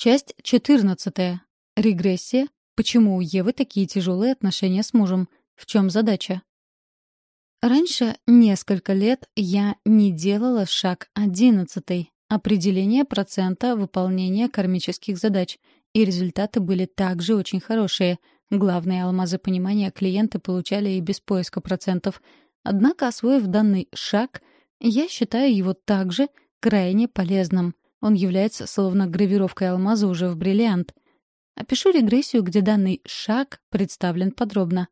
Часть 14. Регрессия. Почему у Евы такие тяжелые отношения с мужем? В чем задача? Раньше несколько лет я не делала шаг 11 определение процента выполнения кармических задач, и результаты были также очень хорошие. Главные алмазы понимания клиенты получали и без поиска процентов. Однако, освоив данный шаг, я считаю его также крайне полезным — он является словно гравировкой алмаза уже в бриллиант. Опишу регрессию, где данный шаг представлен подробно.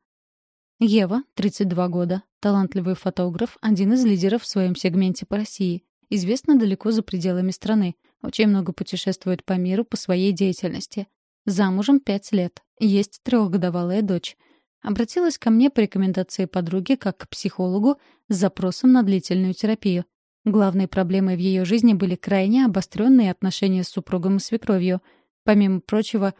Ева, 32 года, талантливый фотограф, один из лидеров в своем сегменте по России. Известна далеко за пределами страны. Очень много путешествует по миру по своей деятельности. Замужем пять лет. Есть трехгодовалая дочь. Обратилась ко мне по рекомендации подруги как к психологу с запросом на длительную терапию. Главной проблемой в ее жизни были крайне обостренные отношения с супругом и свекровью. Помимо прочего,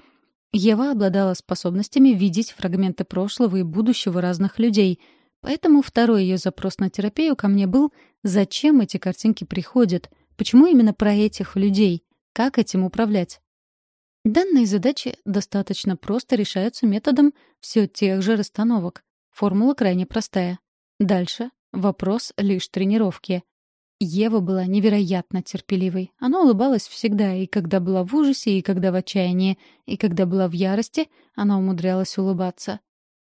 Ева обладала способностями видеть фрагменты прошлого и будущего разных людей. Поэтому второй ее запрос на терапию ко мне был «Зачем эти картинки приходят? Почему именно про этих людей? Как этим управлять?» Данные задачи достаточно просто решаются методом все тех же расстановок. Формула крайне простая. Дальше вопрос лишь тренировки. Ева была невероятно терпеливой. Она улыбалась всегда, и когда была в ужасе, и когда в отчаянии, и когда была в ярости, она умудрялась улыбаться.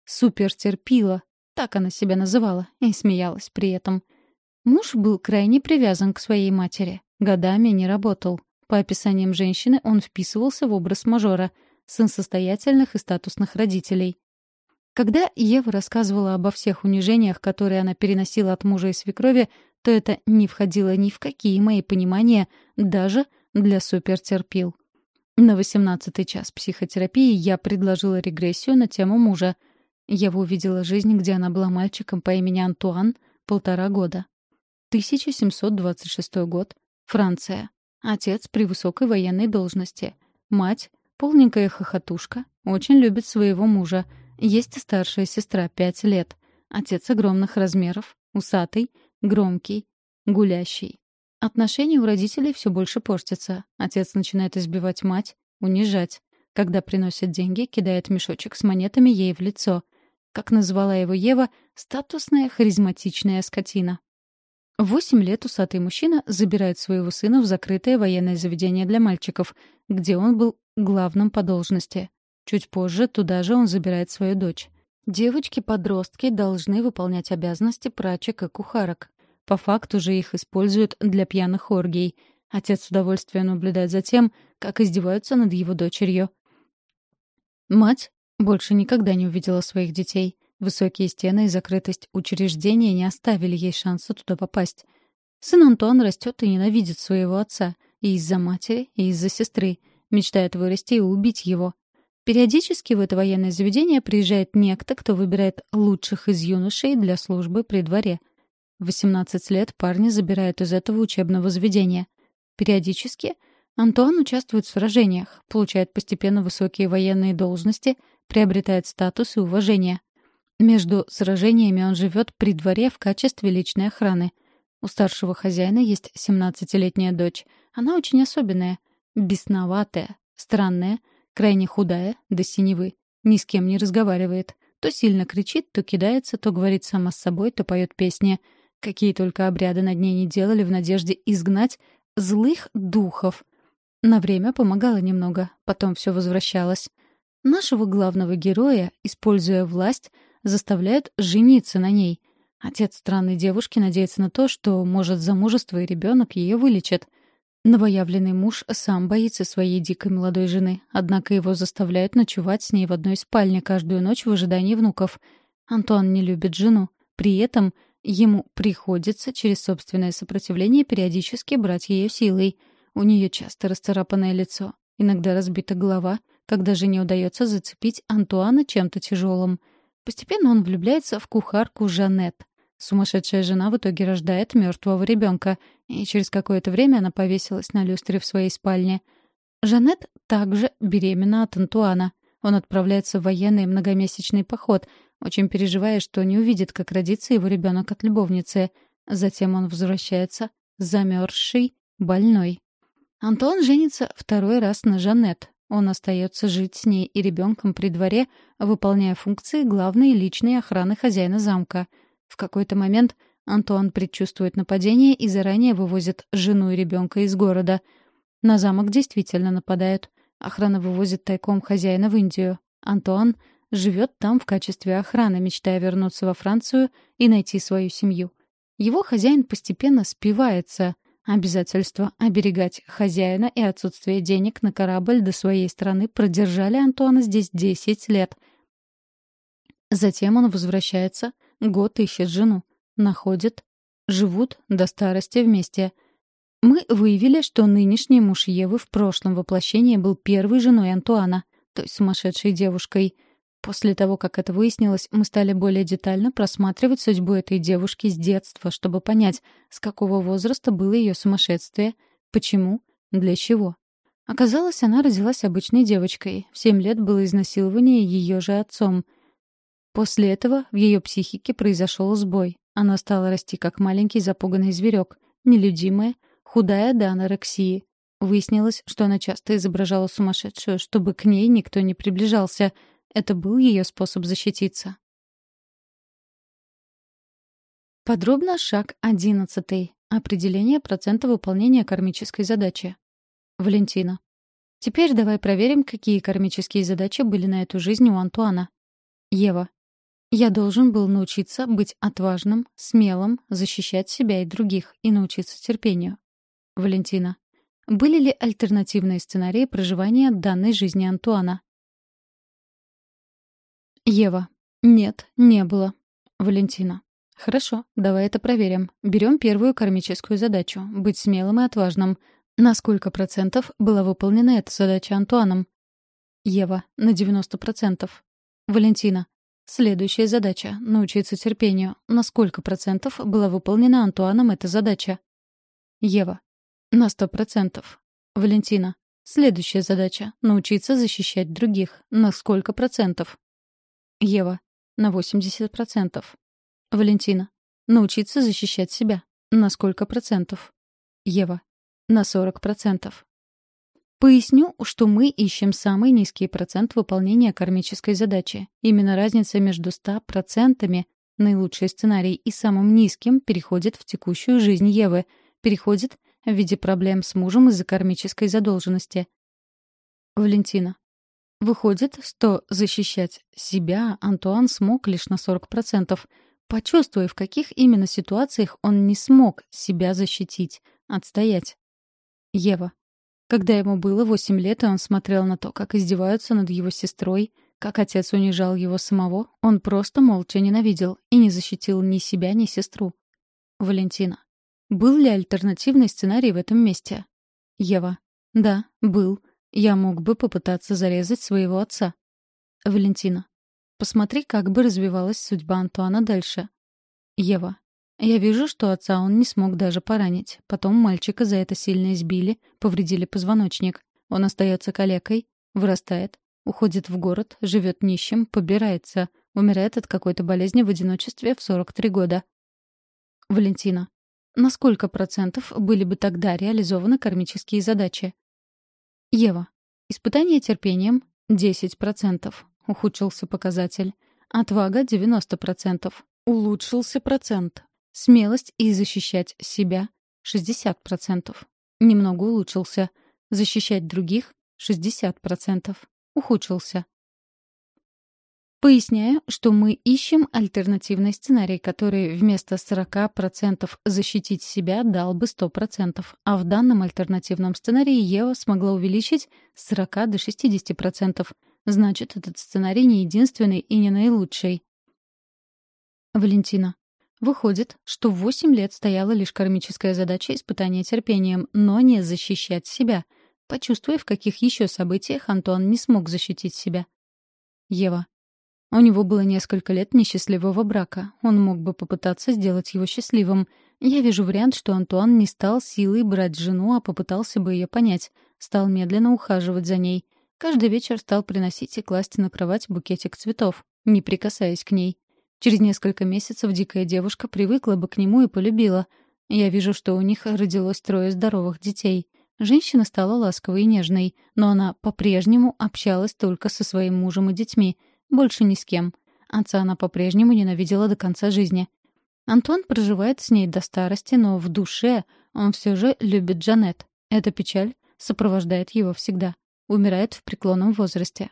Супертерпила, так она себя называла, и смеялась при этом. Муж был крайне привязан к своей матери. Годами не работал. По описаниям женщины он вписывался в образ мажора, сын состоятельных и статусных родителей. Когда Ева рассказывала обо всех унижениях, которые она переносила от мужа и свекрови, то это не входило ни в какие мои понимания, даже для супертерпил. На восемнадцатый час психотерапии я предложила регрессию на тему мужа. Я увидела жизнь, где она была мальчиком по имени Антуан, полтора года. 1726 год. Франция. Отец при высокой военной должности. Мать — полненькая хохотушка, очень любит своего мужа. Есть старшая сестра, пять лет. Отец огромных размеров, усатый, громкий, гулящий. Отношения у родителей все больше портятся. Отец начинает избивать мать, унижать. Когда приносят деньги, кидает мешочек с монетами ей в лицо. Как назвала его Ева, статусная харизматичная скотина. Восемь лет усатый мужчина забирает своего сына в закрытое военное заведение для мальчиков, где он был главным по должности. Чуть позже туда же он забирает свою дочь. Девочки-подростки должны выполнять обязанности прачек и кухарок. По факту же их используют для пьяных оргий. Отец с удовольствием наблюдает за тем, как издеваются над его дочерью. Мать больше никогда не увидела своих детей. Высокие стены и закрытость учреждения не оставили ей шанса туда попасть. Сын Антуан растет и ненавидит своего отца. И из-за матери, и из-за сестры. Мечтает вырасти и убить его. Периодически в это военное заведение приезжает некто, кто выбирает лучших из юношей для службы при дворе. В 18 лет парни забирают из этого учебного заведения. Периодически Антуан участвует в сражениях, получает постепенно высокие военные должности, приобретает статус и уважение. Между сражениями он живет при дворе в качестве личной охраны. У старшего хозяина есть 17-летняя дочь. Она очень особенная, бесноватая, странная — Крайне худая, до синевы. Ни с кем не разговаривает. То сильно кричит, то кидается, то говорит сама с собой, то поет песни. Какие только обряды над ней не делали в надежде изгнать злых духов. На время помогала немного, потом все возвращалось. Нашего главного героя, используя власть, заставляют жениться на ней. Отец странной девушки надеется на то, что, может, замужество и ребенок ее вылечат — Новоявленный муж сам боится своей дикой молодой жены, однако его заставляют ночевать с ней в одной спальне каждую ночь в ожидании внуков. Антон не любит жену. При этом ему приходится через собственное сопротивление периодически брать ее силой. У нее часто расцарапанное лицо, иногда разбита голова, когда же не удается зацепить Антуана чем-то тяжелым. Постепенно он влюбляется в кухарку Жанет, Сумасшедшая жена в итоге рождает мертвого ребенка, и через какое-то время она повесилась на люстре в своей спальне. Жанет также беременна от Антуана. Он отправляется в военный многомесячный поход, очень переживая, что не увидит, как родится его ребенок от любовницы. Затем он возвращается, замерзший, больной. Антуан женится второй раз на Жанет. Он остается жить с ней и ребенком при дворе, выполняя функции главной личной охраны хозяина замка. В какой-то момент Антуан предчувствует нападение и заранее вывозит жену и ребенка из города. На замок действительно нападают. Охрана вывозит тайком хозяина в Индию. Антуан живет там в качестве охраны, мечтая вернуться во Францию и найти свою семью. Его хозяин постепенно спивается. Обязательства оберегать хозяина и отсутствие денег на корабль до своей страны продержали Антуана здесь 10 лет. Затем он возвращается, год ищет жену, находит, живут до старости вместе. Мы выявили, что нынешний муж Евы в прошлом воплощении был первой женой Антуана, той сумасшедшей девушкой — После того, как это выяснилось, мы стали более детально просматривать судьбу этой девушки с детства, чтобы понять, с какого возраста было ее сумасшествие, почему, для чего. Оказалось, она родилась обычной девочкой. В семь лет было изнасилование ее же отцом. После этого в ее психике произошел сбой. Она стала расти как маленький запуганный зверек, нелюдимая, худая до анорексии. Выяснилось, что она часто изображала сумасшедшую, чтобы к ней никто не приближался — это был ее способ защититься. Подробно шаг одиннадцатый. Определение процента выполнения кармической задачи. Валентина. Теперь давай проверим, какие кармические задачи были на эту жизнь у Антуана. Ева. Я должен был научиться быть отважным, смелым, защищать себя и других и научиться терпению. Валентина. Были ли альтернативные сценарии проживания данной жизни Антуана? Ева. Нет, не было. Валентина. Хорошо, давай это проверим. Берем первую кармическую задачу — быть смелым и отважным. На сколько процентов была выполнена эта задача Антуаном? Ева. На 90%. Валентина. Следующая задача — научиться терпению. На сколько процентов была выполнена Антуаном эта задача? Ева. На 100%. Валентина. Следующая задача — научиться защищать других. На сколько процентов? Ева. На 80%. Валентина. Научиться защищать себя. На сколько процентов? Ева. На 40%. Поясню, что мы ищем самый низкий процент выполнения кармической задачи. Именно разница между 100% наилучший сценарий и самым низким переходит в текущую жизнь Евы, переходит в виде проблем с мужем из-за кармической задолженности. Валентина. Выходит, что защищать себя Антуан смог лишь на 40%, почувствуя, в каких именно ситуациях он не смог себя защитить, отстоять. Ева. Когда ему было 8 лет, и он смотрел на то, как издеваются над его сестрой, как отец унижал его самого, он просто молча ненавидел и не защитил ни себя, ни сестру. Валентина. Был ли альтернативный сценарий в этом месте? Ева. Да, был. Я мог бы попытаться зарезать своего отца. Валентина. Посмотри, как бы развивалась судьба Антуана дальше. Ева. Я вижу, что отца он не смог даже поранить. Потом мальчика за это сильно избили, повредили позвоночник. Он остается калекой, вырастает, уходит в город, живет нищим, побирается, умирает от какой-то болезни в одиночестве в 43 года. Валентина. На сколько процентов были бы тогда реализованы кармические задачи? Ева. Испытание терпением — 10%. Ухудшился показатель. Отвага — 90%. Улучшился процент. Смелость и защищать себя — 60%. Немного улучшился. Защищать других — 60%. Ухудшился. Поясняю, что мы ищем альтернативный сценарий, который вместо 40% защитить себя дал бы 100%, а в данном альтернативном сценарии Ева смогла увеличить с 40 до 60%. Значит, этот сценарий не единственный и не наилучший. Валентина. Выходит, что в 8 лет стояла лишь кармическая задача испытания терпением, но не защищать себя. Почувствуя, в каких еще событиях Антон не смог защитить себя. Ева. У него было несколько лет несчастливого брака. Он мог бы попытаться сделать его счастливым. Я вижу вариант, что Антуан не стал силой брать жену, а попытался бы ее понять. Стал медленно ухаживать за ней. Каждый вечер стал приносить и класть на кровать букетик цветов, не прикасаясь к ней. Через несколько месяцев дикая девушка привыкла бы к нему и полюбила. Я вижу, что у них родилось трое здоровых детей. Женщина стала ласковой и нежной, но она по-прежнему общалась только со своим мужем и детьми, больше ни с кем. Отца она по-прежнему ненавидела до конца жизни. Антуан проживает с ней до старости, но в душе он все же любит Джанет. Эта печаль сопровождает его всегда. Умирает в преклонном возрасте.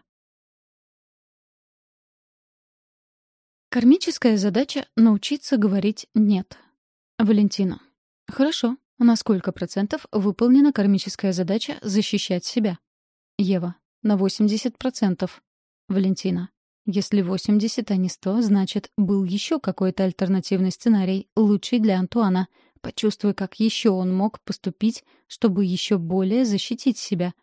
Кармическая задача — научиться говорить «нет». Валентина. Хорошо. На сколько процентов выполнена кармическая задача защищать себя? Ева. На 80 процентов. Валентина. Если 80, а не 100, значит, был еще какой-то альтернативный сценарий, лучший для Антуана. Почувствуй, как еще он мог поступить, чтобы еще более защитить себя.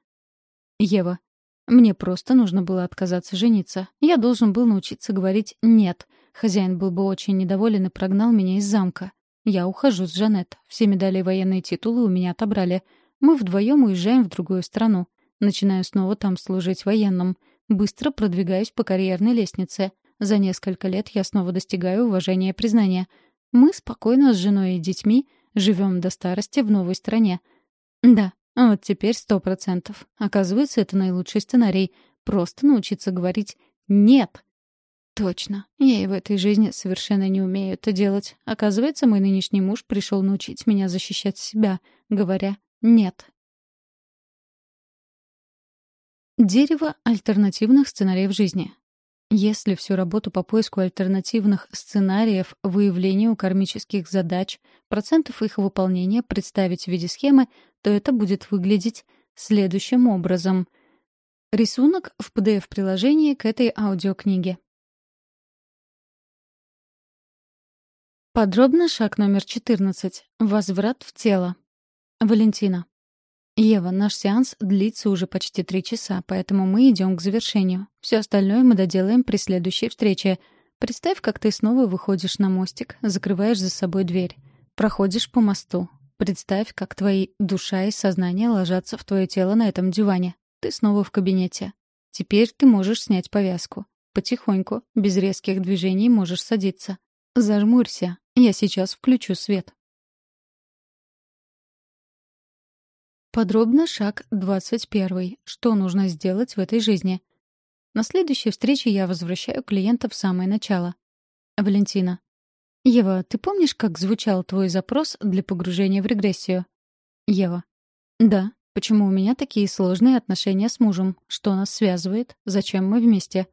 Ева. Мне просто нужно было отказаться жениться. Я должен был научиться говорить «нет». Хозяин был бы очень недоволен и прогнал меня из замка. Я ухожу с Жанет. Все медали и военные титулы у меня отобрали. Мы вдвоем уезжаем в другую страну. Начинаю снова там служить военным. Быстро продвигаюсь по карьерной лестнице. За несколько лет я снова достигаю уважения и признания. Мы спокойно с женой и детьми живем до старости в новой стране. Да, а вот теперь сто процентов. Оказывается, это наилучший сценарий. Просто научиться говорить «нет». Точно. Я и в этой жизни совершенно не умею это делать. Оказывается, мой нынешний муж пришел научить меня защищать себя, говоря «нет». Дерево альтернативных сценариев жизни. Если всю работу по поиску альтернативных сценариев, выявлению кармических задач, процентов их выполнения представить в виде схемы, то это будет выглядеть следующим образом. Рисунок в PDF-приложении к этой аудиокниге. Подробно шаг номер 14. Возврат в тело. Валентина. «Ева, наш сеанс длится уже почти три часа, поэтому мы идем к завершению. Все остальное мы доделаем при следующей встрече. Представь, как ты снова выходишь на мостик, закрываешь за собой дверь. Проходишь по мосту. Представь, как твои душа и сознание ложатся в твое тело на этом диване. Ты снова в кабинете. Теперь ты можешь снять повязку. Потихоньку, без резких движений можешь садиться. Зажмурься. Я сейчас включу свет. Подробно шаг 21. Что нужно сделать в этой жизни? На следующей встрече я возвращаю клиента в самое начало. Валентина. Ева, ты помнишь, как звучал твой запрос для погружения в регрессию? Ева. Да. Почему у меня такие сложные отношения с мужем? Что нас связывает? Зачем мы вместе?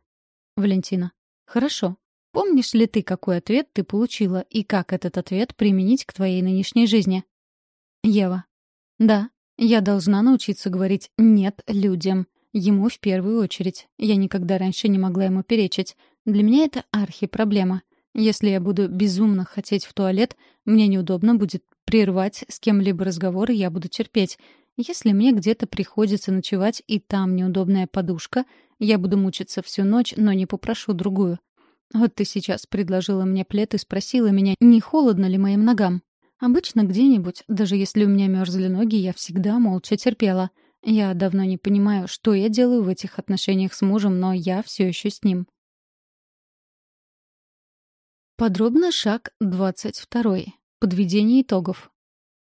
Валентина. Хорошо. Помнишь ли ты, какой ответ ты получила и как этот ответ применить к твоей нынешней жизни? Ева. Да. Я должна научиться говорить «нет» людям. Ему в первую очередь. Я никогда раньше не могла ему перечить. Для меня это архи-проблема. Если я буду безумно хотеть в туалет, мне неудобно будет прервать с кем-либо разговор, и я буду терпеть. Если мне где-то приходится ночевать, и там неудобная подушка, я буду мучиться всю ночь, но не попрошу другую. Вот ты сейчас предложила мне плед и спросила меня, не холодно ли моим ногам. Обычно где-нибудь, даже если у меня мерзли ноги, я всегда молча терпела. Я давно не понимаю, что я делаю в этих отношениях с мужем, но я все еще с ним. Подробно шаг 22. Подведение итогов.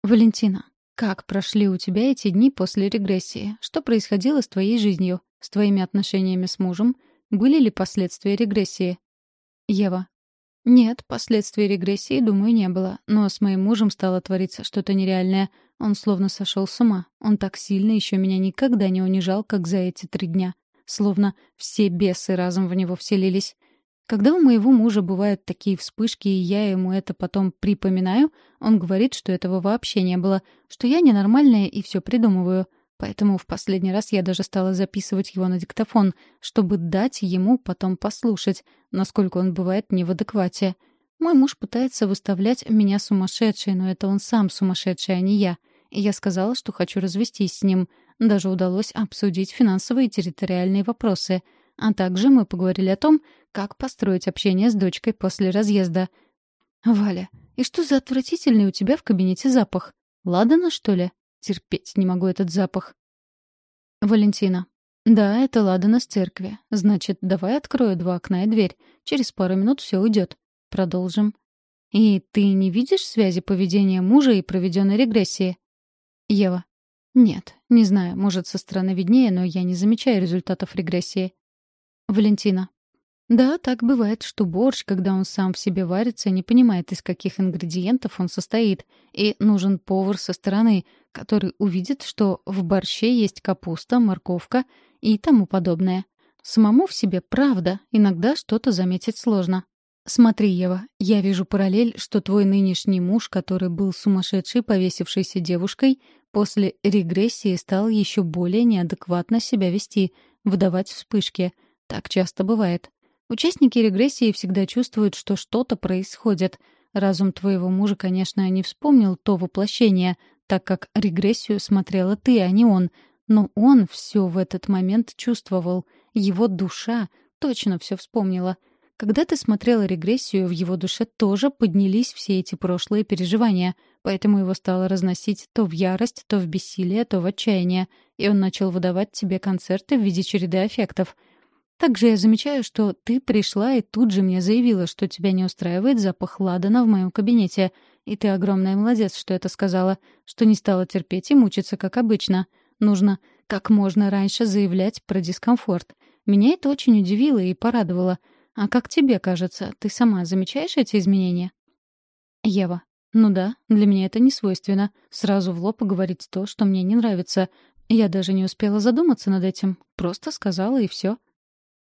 Валентина, как прошли у тебя эти дни после регрессии? Что происходило с твоей жизнью, с твоими отношениями с мужем? Были ли последствия регрессии? Ева, нет, последствий регрессии, думаю, не было. Но с моим мужем стало твориться что-то нереальное. Он словно сошел с ума. Он так сильно еще меня никогда не унижал, как за эти три дня. Словно все бесы разом в него вселились. Когда у моего мужа бывают такие вспышки, и я ему это потом припоминаю, он говорит, что этого вообще не было, что я ненормальная и все придумываю. Поэтому в последний раз я даже стала записывать его на диктофон, чтобы дать ему потом послушать, насколько он бывает не в адеквате. Мой муж пытается выставлять меня сумасшедшей, но это он сам сумасшедший, а не я. Я сказала, что хочу развестись с ним. Даже удалось обсудить финансовые и территориальные вопросы. А также мы поговорили о том, как построить общение с дочкой после разъезда. «Валя, и что за отвратительный у тебя в кабинете запах? Ладана, что ли?» Терпеть не могу этот запах. Валентина. Да, это Ладана с церкви. Значит, давай открою два окна и дверь. Через пару минут все уйдет. Продолжим. И ты не видишь связи поведения мужа и проведенной регрессии? Ева. Нет, не знаю, может, со стороны виднее, но я не замечаю результатов регрессии. Валентина. Да, так бывает, что борщ, когда он сам в себе варится, не понимает, из каких ингредиентов он состоит, и нужен повар со стороны, который увидит, что в борще есть капуста, морковка и тому подобное. Самому в себе правда, иногда что-то заметить сложно. Смотри, Ева, я вижу параллель, что твой нынешний муж, который был сумасшедшей, повесившейся девушкой, после регрессии стал еще более неадекватно себя вести, выдавать вспышки. Так часто бывает. Участники регрессии всегда чувствуют, что что-то происходит. Разум твоего мужа, конечно, не вспомнил то воплощение, так как регрессию смотрела ты, а не он. Но он все в этот момент чувствовал. Его душа точно все вспомнила. Когда ты смотрела регрессию, в его душе тоже поднялись все эти прошлые переживания, поэтому его стало разносить то в ярость, то в бессилие, то в отчаяние, и он начал выдавать тебе концерты в виде череды аффектов — также я замечаю, что ты пришла и тут же мне заявила, что тебя не устраивает запах ладана в моем кабинете. И ты огромная молодец, что это сказала, что не стала терпеть и мучиться, как обычно. Нужно как можно раньше заявлять про дискомфорт. Меня это очень удивило и порадовало. А как тебе кажется, ты сама замечаешь эти изменения? Ева. Ну да, для меня это не свойственно. Сразу в лоб говорить то, что мне не нравится. Я даже не успела задуматься над этим. Просто сказала и все.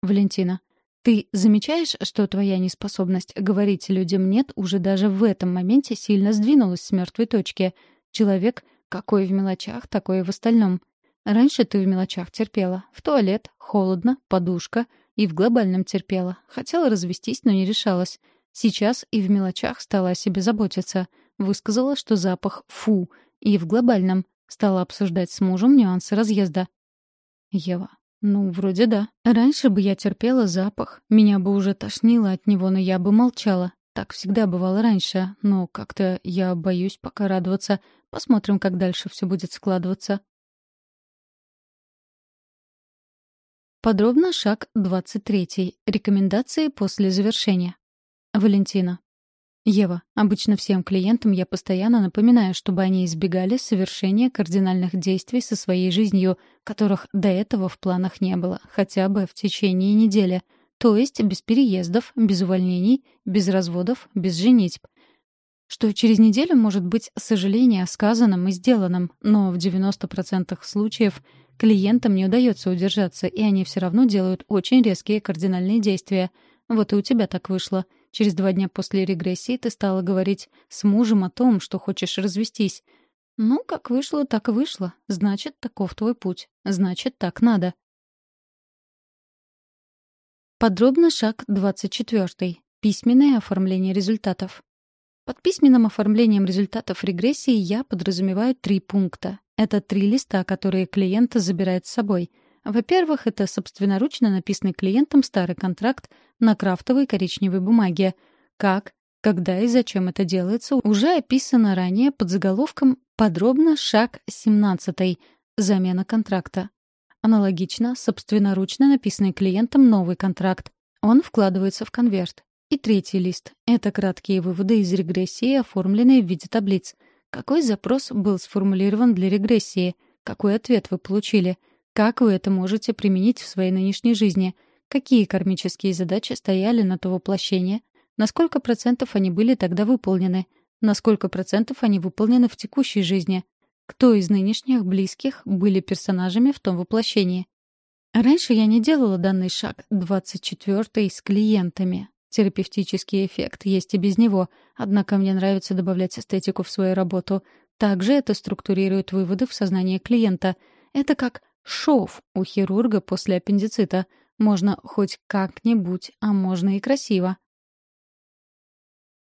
Валентина. Ты замечаешь, что твоя неспособность говорить людям «нет» уже даже в этом моменте сильно сдвинулась с мертвой точки? Человек какой в мелочах, такой и в остальном. Раньше ты в мелочах терпела. В туалет, холодно, подушка. И в глобальном терпела. Хотела развестись, но не решалась. Сейчас и в мелочах стала о себе заботиться. Высказала, что запах «фу». И в глобальном. Стала обсуждать с мужем нюансы разъезда. Ева. Ну, вроде да. Раньше бы я терпела запах, меня бы уже тошнило от него, но я бы молчала. Так всегда бывало раньше, но как-то я боюсь пока радоваться. Посмотрим, как дальше все будет складываться. Подробно шаг 23. Рекомендации после завершения. Валентина. Ева, обычно всем клиентам я постоянно напоминаю, чтобы они избегали совершения кардинальных действий со своей жизнью, которых до этого в планах не было, хотя бы в течение недели. То есть без переездов, без увольнений, без разводов, без женитьб. Что через неделю может быть сожаление о сказанном и сделанном, но в 90% случаев клиентам не удается удержаться, и они все равно делают очень резкие кардинальные действия. Вот и у тебя так вышло — Через два дня после регрессии ты стала говорить с мужем о том, что хочешь развестись. Ну, как вышло, так и вышло. Значит, таков твой путь. Значит, так надо. Подробно шаг 24. Письменное оформление результатов. Под письменным оформлением результатов регрессии я подразумеваю три пункта. Это три листа, которые клиент забирает с собой — во-первых, это собственноручно написанный клиентом старый контракт на крафтовой коричневой бумаге. Как, когда и зачем это делается, уже описано ранее под заголовком «Подробно шаг 17. Замена контракта». Аналогично, собственноручно написанный клиентом новый контракт. Он вкладывается в конверт. И третий лист — это краткие выводы из регрессии, оформленные в виде таблиц. Какой запрос был сформулирован для регрессии? Какой ответ вы получили? Как вы это можете применить в своей нынешней жизни? Какие кармические задачи стояли на то воплощение? На сколько процентов они были тогда выполнены? На сколько процентов они выполнены в текущей жизни? Кто из нынешних близких были персонажами в том воплощении? Раньше я не делала данный шаг 24 с клиентами. Терапевтический эффект есть и без него, однако мне нравится добавлять эстетику в свою работу. Также это структурирует выводы в сознание клиента. Это как Шов у хирурга после аппендицита. Можно хоть как-нибудь, а можно и красиво.